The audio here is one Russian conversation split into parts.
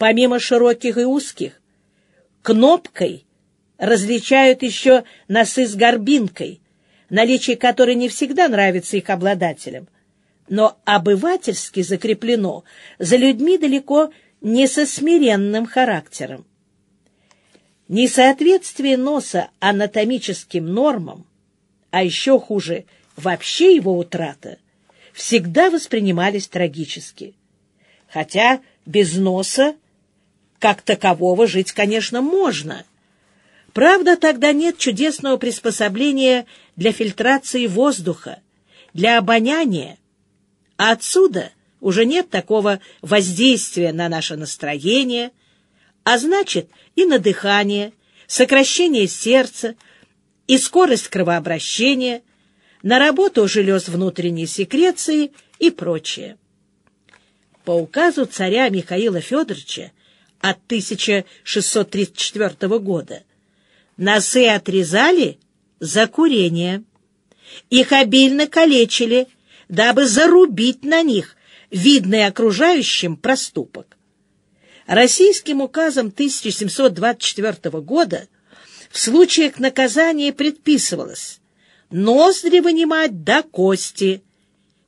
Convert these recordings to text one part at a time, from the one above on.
помимо широких и узких, кнопкой различают еще носы с горбинкой, наличие которой не всегда нравится их обладателям, но обывательски закреплено за людьми далеко не со смиренным характером. Несоответствие носа анатомическим нормам, а еще хуже вообще его утрата, всегда воспринимались трагически. Хотя без носа как такового жить, конечно, можно. Правда, тогда нет чудесного приспособления для фильтрации воздуха, для обоняния, а отсюда уже нет такого воздействия на наше настроение, а значит и на дыхание, сокращение сердца и скорость кровообращения, на работу желез внутренней секреции и прочее. По указу царя Михаила Федоровича от 1634 года носы отрезали за курение. Их обильно калечили, дабы зарубить на них видный окружающим проступок. Российским указом 1724 года в случаях наказания предписывалось ноздри вынимать до кости,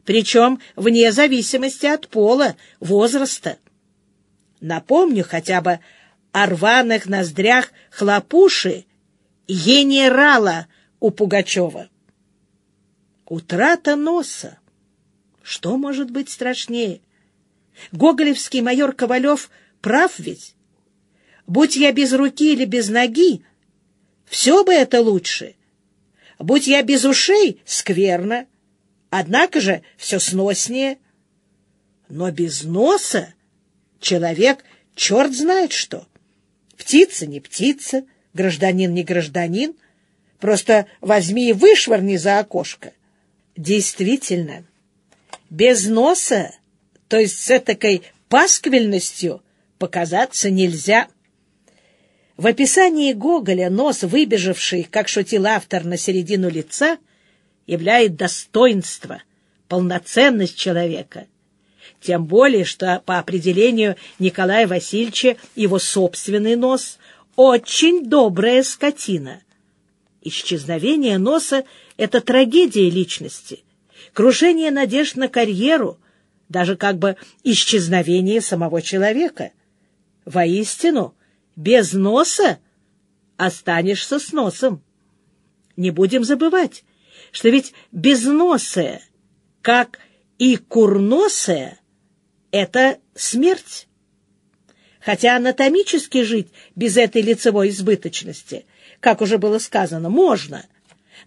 причем вне зависимости от пола, возраста. Напомню хотя бы о рваных ноздрях хлопуши генерала у Пугачева. Утрата носа. Что может быть страшнее? Гоголевский майор Ковалев — Прав ведь? Будь я без руки или без ноги, все бы это лучше. Будь я без ушей — скверно. Однако же все сноснее. Но без носа человек черт знает что. Птица не птица, гражданин не гражданин. Просто возьми и вышвырни за окошко. Действительно, без носа, то есть с этакой пасквильностью — показаться нельзя. В описании Гоголя нос, выбежавший, как шутил автор, на середину лица, являет достоинство, полноценность человека. Тем более, что по определению Николая Васильевича его собственный нос — очень добрая скотина. Исчезновение носа — это трагедия личности, крушение надежд на карьеру, даже как бы исчезновение самого человека — Воистину, без носа останешься с носом. Не будем забывать, что ведь безносая, как и курносая, это смерть. Хотя анатомически жить без этой лицевой избыточности, как уже было сказано, можно.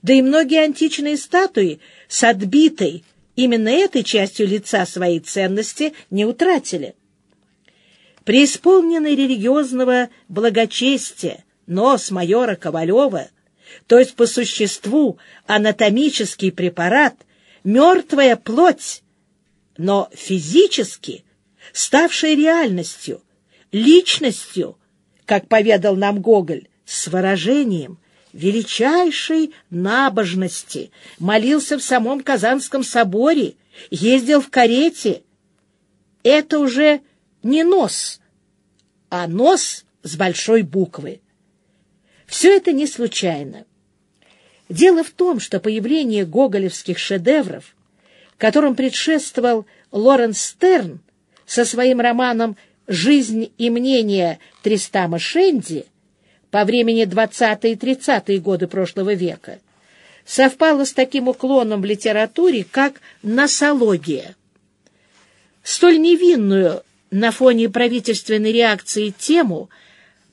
Да и многие античные статуи с отбитой именно этой частью лица своей ценности не утратили преисполненный религиозного благочестия, нос майора Ковалева, то есть по существу анатомический препарат, мертвая плоть, но физически ставшая реальностью, личностью, как поведал нам Гоголь, с выражением величайшей набожности, молился в самом Казанском соборе, ездил в карете. Это уже не нос, а нос с большой буквы. Все это не случайно. Дело в том, что появление гоголевских шедевров, которым предшествовал Лоренс Стерн со своим романом «Жизнь и мнение Тристама Шенди» по времени 20-е и 30-е годы прошлого века, совпало с таким уклоном в литературе, как носология. Столь невинную на фоне правительственной реакции тему,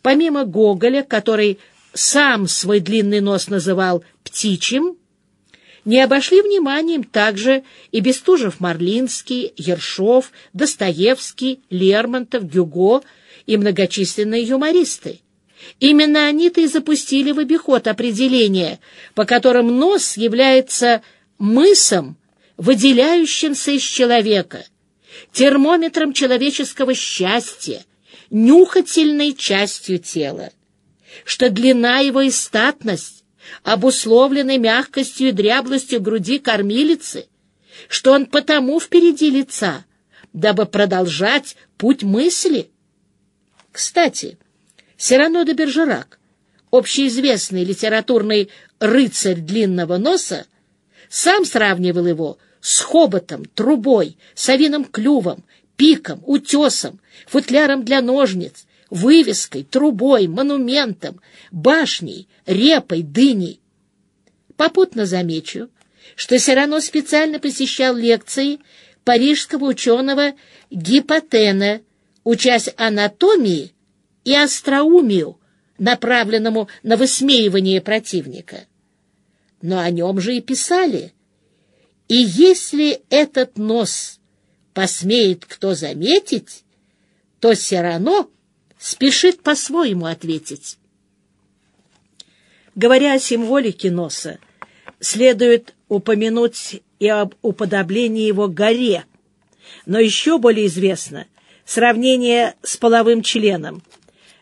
помимо Гоголя, который сам свой длинный нос называл «птичьим», не обошли вниманием также и Бестужев-Марлинский, Ершов, Достоевский, Лермонтов, Гюго и многочисленные юмористы. Именно они-то и запустили в обиход определение, по которым нос является мысом, выделяющимся из человека, термометром человеческого счастья, нюхательной частью тела, что длина его и статность обусловлены мягкостью и дряблостью груди кормилицы, что он потому впереди лица, дабы продолжать путь мысли. Кстати, Сирано де Бержерак, общеизвестный литературный рыцарь длинного носа, сам сравнивал его с хоботом, трубой, совиным клювом, пиком, утесом, футляром для ножниц, вывеской, трубой, монументом, башней, репой, дыней. Попутно замечу, что Сирано специально посещал лекции парижского ученого Гипотена, учась анатомии и остроумию, направленному на высмеивание противника. Но о нем же и писали. И если этот нос посмеет кто заметить, то Сирано спешит по-своему ответить. Говоря о символике носа, следует упомянуть и об уподоблении его горе, но еще более известно сравнение с половым членом.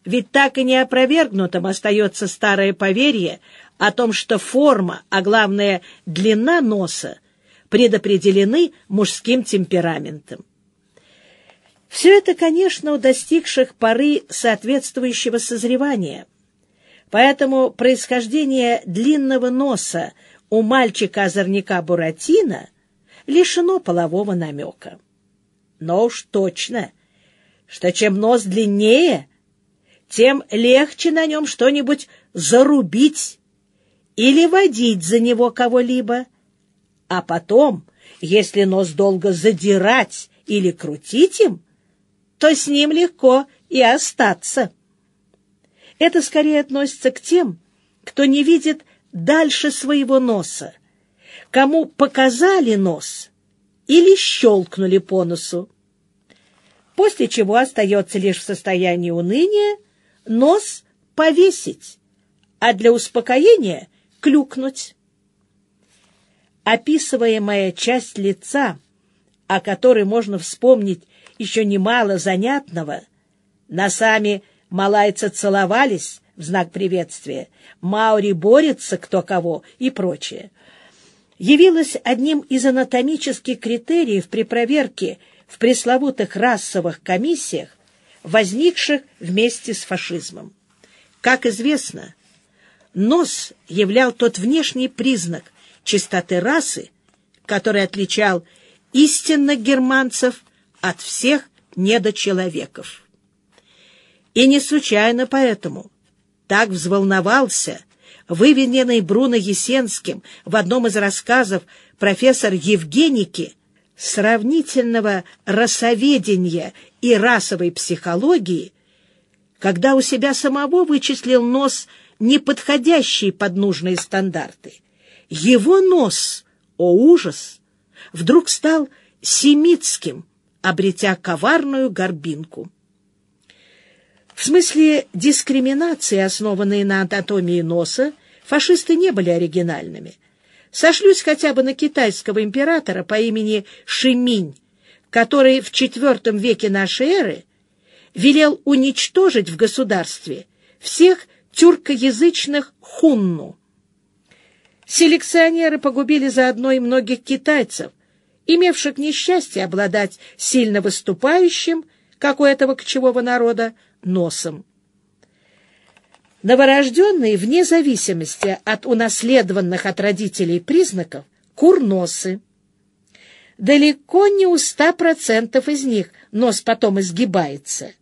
Ведь так и не опровергнутым остается старое поверье о том, что форма, а главное длина носа, предопределены мужским темпераментом. Все это, конечно, у достигших поры соответствующего созревания. Поэтому происхождение длинного носа у мальчика-озорника Буратино лишено полового намека. Но уж точно, что чем нос длиннее, тем легче на нем что-нибудь зарубить или водить за него кого-либо. А потом, если нос долго задирать или крутить им, то с ним легко и остаться. Это скорее относится к тем, кто не видит дальше своего носа, кому показали нос или щелкнули по носу, после чего остается лишь в состоянии уныния нос повесить, а для успокоения клюкнуть. Описываемая часть лица, о которой можно вспомнить еще немало занятного. Носами малайцы целовались в знак приветствия, маори борются кто кого и прочее. Явилось одним из анатомических критериев при проверке в пресловутых расовых комиссиях, возникших вместе с фашизмом. Как известно, нос являл тот внешний признак чистоты расы, который отличал истинных германцев от всех недочеловеков. И не случайно поэтому так взволновался выведенный Бруно Есенским в одном из рассказов профессор Евгеники сравнительного расоведения и расовой психологии, когда у себя самого вычислил нос, не подходящий под нужные стандарты. Его нос, о ужас, вдруг стал семитским, обретя коварную горбинку. В смысле дискриминации, основанной на анатомии носа, фашисты не были оригинальными. Сошлюсь хотя бы на китайского императора по имени Шиминь, который в IV веке нашей эры велел уничтожить в государстве всех тюркоязычных хунну. Селекционеры погубили заодно и многих китайцев, имевших несчастье обладать сильно выступающим, как у этого кочевого народа, носом. Новорожденные, вне зависимости от унаследованных от родителей признаков, курносы. Далеко не у ста процентов из них нос потом изгибается.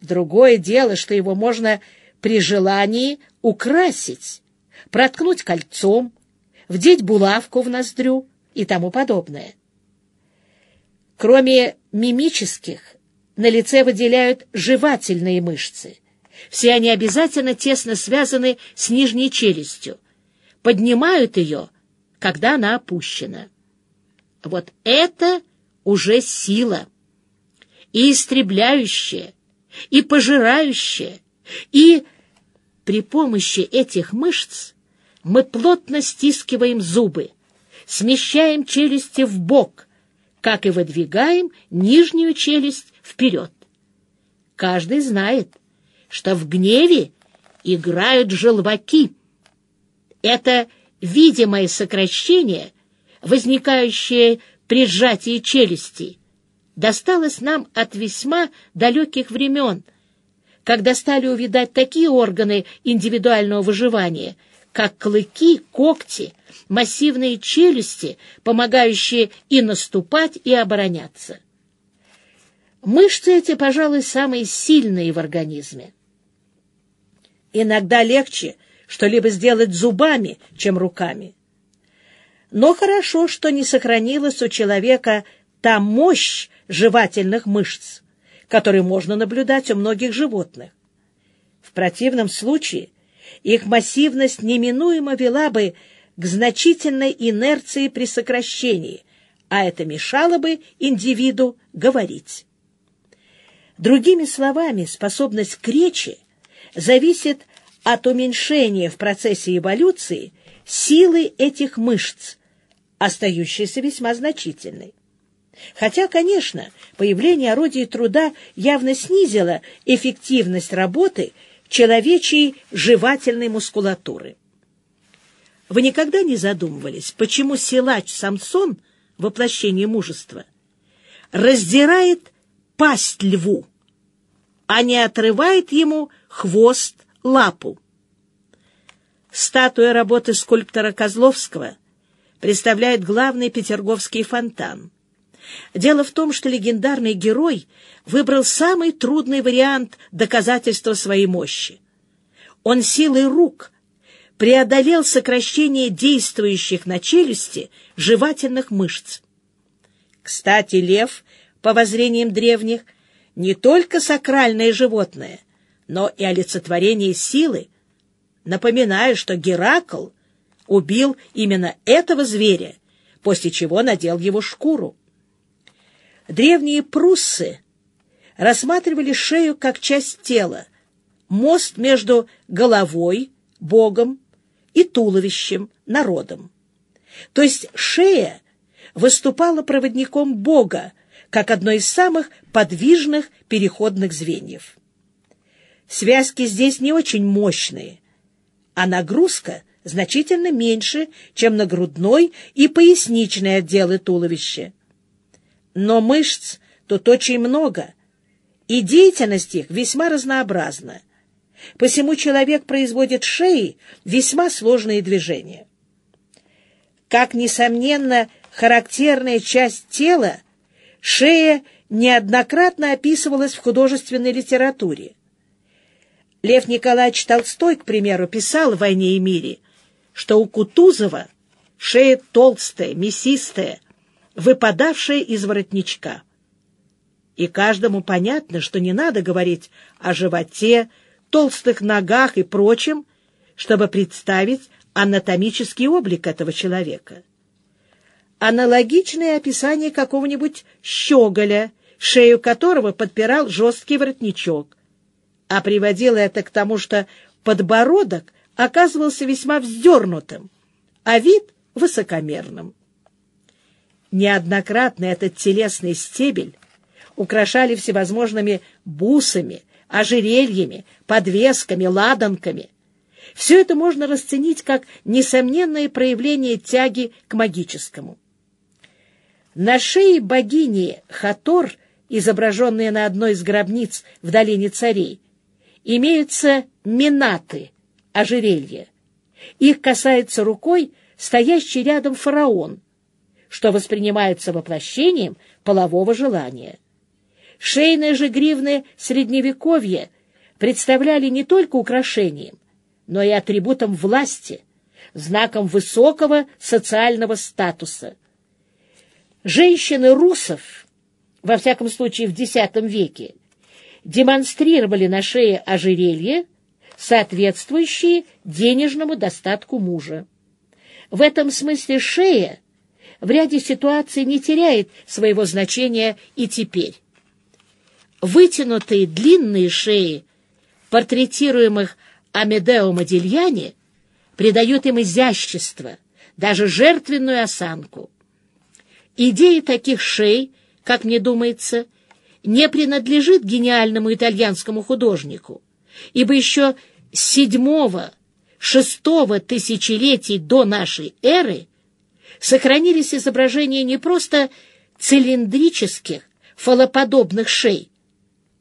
Другое дело, что его можно при желании украсить, проткнуть кольцом, вдеть булавку в ноздрю и тому подобное. Кроме мимических, на лице выделяют жевательные мышцы. Все они обязательно тесно связаны с нижней челюстью. Поднимают ее, когда она опущена. Вот это уже сила. И истребляющая, и пожирающая, и при помощи этих мышц мы плотно стискиваем зубы, смещаем челюсти в бок, как и выдвигаем нижнюю челюсть вперед. Каждый знает, что в гневе играют желваки. Это видимое сокращение, возникающее при сжатии челюсти, досталось нам от весьма далеких времен, когда стали увидать такие органы индивидуального выживания, как клыки, когти, массивные челюсти, помогающие и наступать, и обороняться. Мышцы эти, пожалуй, самые сильные в организме. Иногда легче что-либо сделать зубами, чем руками. Но хорошо, что не сохранилась у человека та мощь жевательных мышц, которую можно наблюдать у многих животных. В противном случае их массивность неминуемо вела бы к значительной инерции при сокращении, а это мешало бы индивиду говорить. Другими словами, способность к речи зависит от уменьшения в процессе эволюции силы этих мышц, остающейся весьма значительной. Хотя, конечно, появление орудий труда явно снизило эффективность работы человечьей жевательной мускулатуры. Вы никогда не задумывались, почему силач Самсон, воплощение мужества, раздирает пасть льву, а не отрывает ему хвост, лапу? Статуя работы скульптора Козловского представляет главный петерговский фонтан. Дело в том, что легендарный герой выбрал самый трудный вариант доказательства своей мощи. Он силой рук преодолел сокращение действующих на челюсти жевательных мышц. Кстати, лев, по воззрениям древних, не только сакральное животное, но и олицетворение силы. Напоминаю, что Геракл убил именно этого зверя, после чего надел его шкуру. Древние пруссы рассматривали шею как часть тела, мост между головой, богом, и туловищем, народом. То есть шея выступала проводником бога, как одно из самых подвижных переходных звеньев. Связки здесь не очень мощные, а нагрузка значительно меньше, чем на грудной и поясничный отделы туловища. Но мышц тут очень много, и деятельность их весьма разнообразна. Посему человек производит шеи весьма сложные движения. Как, несомненно, характерная часть тела, шея неоднократно описывалась в художественной литературе. Лев Николаевич Толстой, к примеру, писал в «Войне и мире», что у Кутузова шея толстая, мясистая, выпадавшая из воротничка. И каждому понятно, что не надо говорить о животе, толстых ногах и прочем, чтобы представить анатомический облик этого человека. Аналогичное описание какого-нибудь щеголя, шею которого подпирал жесткий воротничок, а приводило это к тому, что подбородок оказывался весьма вздернутым, а вид — высокомерным. Неоднократно этот телесный стебель украшали всевозможными бусами, ожерельями, подвесками, ладанками. Все это можно расценить как несомненное проявление тяги к магическому. На шее богини Хатор, изображенные на одной из гробниц в долине царей, имеются минаты, ожерелья. Их касается рукой стоящий рядом фараон, что воспринимается воплощением полового желания. Шейные же гривны Средневековья представляли не только украшением, но и атрибутом власти, знаком высокого социального статуса. Женщины русов, во всяком случае в X веке, демонстрировали на шее ожерелье, соответствующие денежному достатку мужа. В этом смысле шея в ряде ситуаций не теряет своего значения и теперь. Вытянутые длинные шеи портретируемых Амедео Модильяне придают им изящество, даже жертвенную осанку. Идея таких шей, как мне думается, не принадлежит гениальному итальянскому художнику, ибо еще седьмого, шестого тысячелетий до нашей эры сохранились изображения не просто цилиндрических, фалоподобных шей,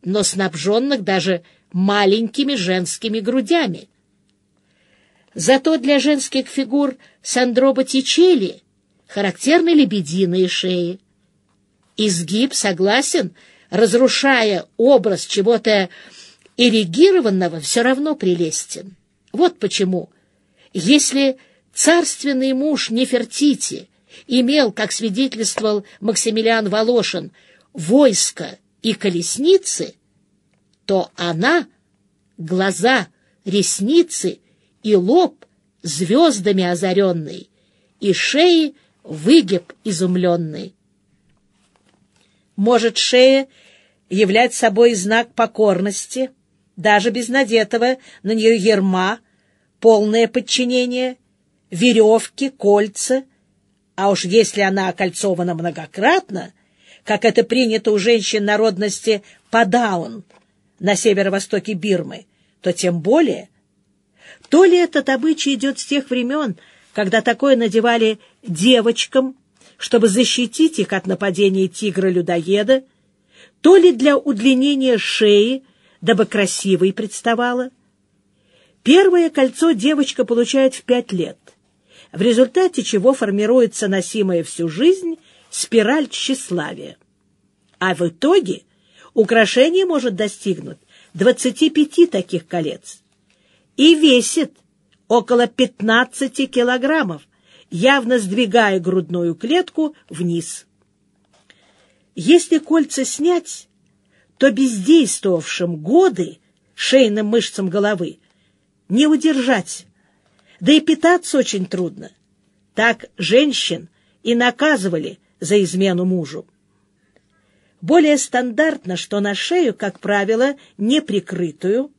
но снабженных даже маленькими женскими грудями. Зато для женских фигур Сандроба Тичели характерны лебединые шеи. Изгиб согласен, разрушая образ чего-то эрегированного, все равно прелестен. Вот почему, если царственный муж Нефертити имел, как свидетельствовал Максимилиан Волошин, войско и колесницы, то она — глаза, ресницы и лоб звездами озаренный, и шеи выгиб изумленный. Может шея являть собой знак покорности, даже без надетого на нее ерма, полное подчинение, веревки, кольца, а уж если она окольцована многократно, как это принято у женщин народности Падаун на северо-востоке Бирмы, то тем более. То ли этот обычай идет с тех времен, когда такое надевали девочкам, чтобы защитить их от нападения тигра-людоеда, то ли для удлинения шеи, дабы красивой представала. Первое кольцо девочка получает в пять лет, в результате чего формируется носимая всю жизнь спираль тщеславия. А в итоге украшение может достигнуть 25 таких колец и весит около 15 килограммов, явно сдвигая грудную клетку вниз. Если кольца снять, то бездействовавшим годы шейным мышцам головы не удержать, да и питаться очень трудно. Так женщин и наказывали за измену мужу. Более стандартно, что на шею, как правило, неприкрытую,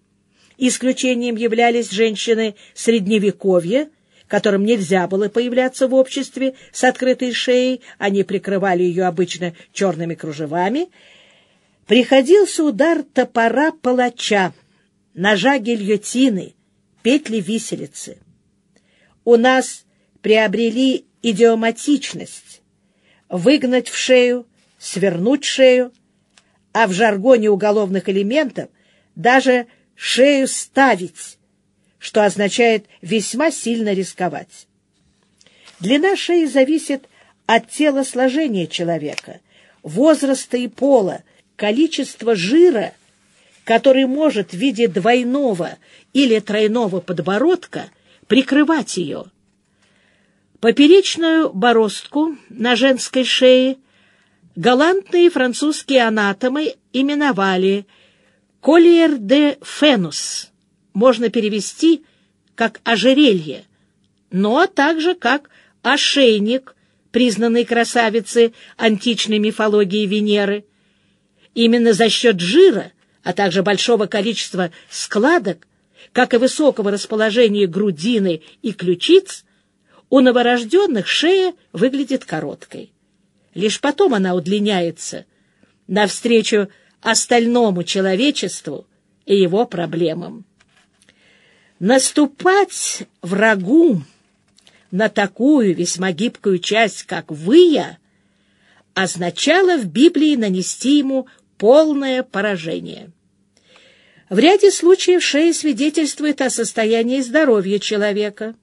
исключением являлись женщины средневековья, которым нельзя было появляться в обществе с открытой шеей, они прикрывали ее обычно черными кружевами, приходился удар топора палача, ножа гильотины, петли виселицы. У нас приобрели идиоматичность выгнать в шею, свернуть шею, а в жаргоне уголовных элементов даже шею ставить, что означает весьма сильно рисковать. Длина шеи зависит от телосложения человека, возраста и пола, количества жира, который может в виде двойного или тройного подбородка прикрывать ее. Поперечную бороздку на женской шее галантные французские анатомы именовали «колиер де фенус», можно перевести как «ожерелье», но также как «ошейник», признанный красавицы античной мифологии Венеры. Именно за счет жира, а также большого количества складок, как и высокого расположения грудины и ключиц, у новорожденных шея выглядит короткой. Лишь потом она удлиняется навстречу остальному человечеству и его проблемам. Наступать врагу на такую весьма гибкую часть, как выя, означало в Библии нанести ему полное поражение. В ряде случаев шея свидетельствует о состоянии здоровья человека.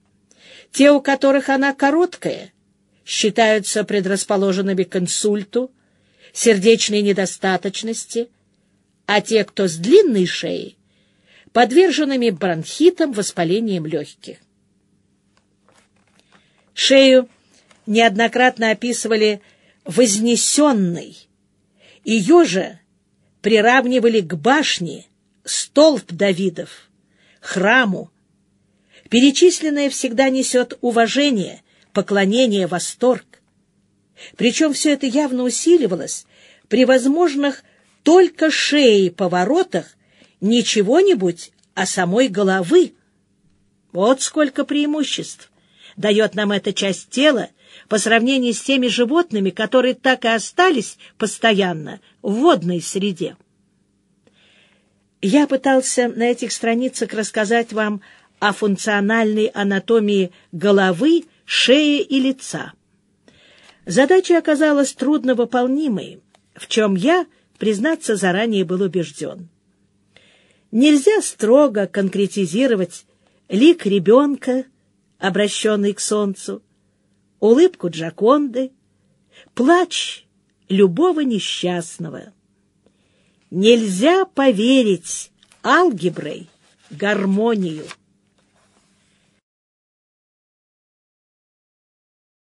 Те, у которых она короткая, считаются предрасположенными к инсульту, сердечной недостаточности, а те, кто с длинной шеей, подверженными бронхитам, воспалением легких. Шею неоднократно описывали вознесенной. Ее же приравнивали к башне, столб Давидов, храму. Перечисленное всегда несет уважение, поклонение, восторг. Причем все это явно усиливалось при возможных только шеи поворотах не чего-нибудь, а самой головы. Вот сколько преимуществ дает нам эта часть тела по сравнению с теми животными, которые так и остались постоянно в водной среде. Я пытался на этих страницах рассказать вам о функциональной анатомии головы шеи и лица. Задача оказалась трудновыполнимой, в чем я признаться, заранее был убежден. Нельзя строго конкретизировать лик ребенка, обращенный к солнцу, улыбку Джаконды, плач любого несчастного. Нельзя поверить алгеброй гармонию.